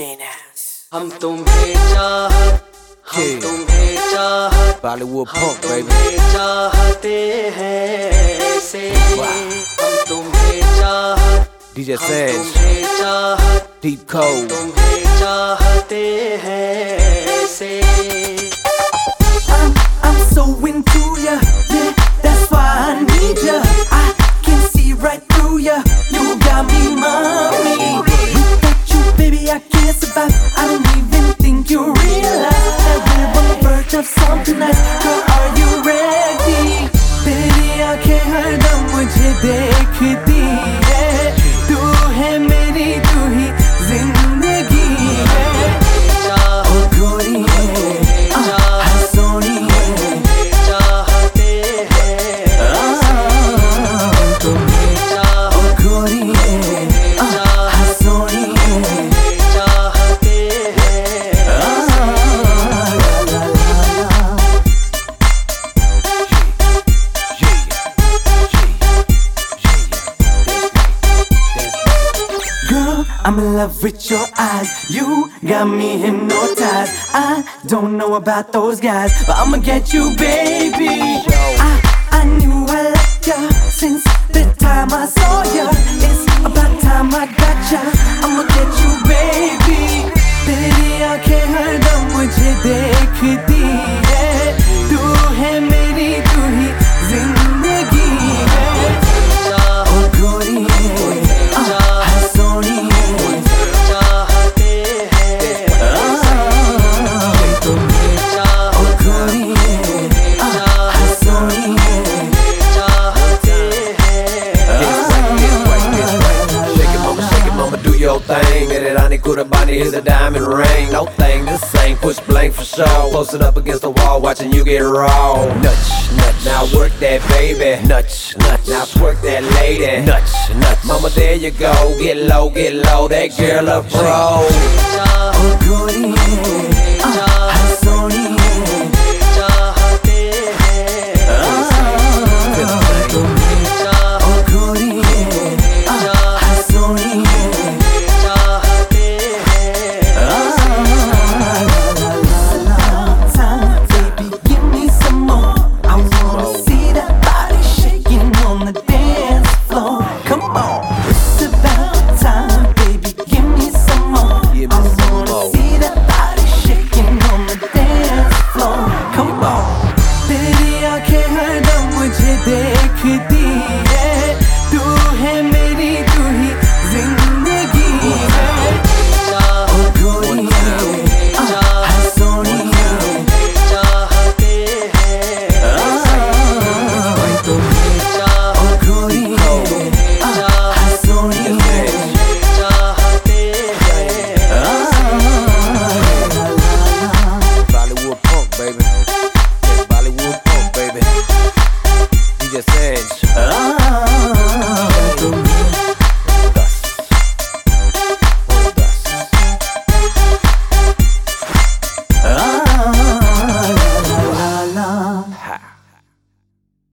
हम तुम्हें चाहत हम. तुम्हें चाहत punk, baby. तुम्हें चाहते हैं ऐसे हम तुम्हें चाहत Sash, तुम्हें चाहत Deep Cold. तुम्हें चाहते हैं ऐसे I'm, I'm so into I'm in love with your eyes. You got me hypnotized. I don't know about those guys, but I'ma get you, baby. I, body, cool the body, here's a diamond ring. No thing, the same, push blank for sure. Posted up against the wall, watching you get raw. Nuts, nuts. Now work that baby. Nuts, nuts. Now twerk that lady. Nuts, nuts. Mama, there you go. Get low, get low. That girl a pro. Oh, goody.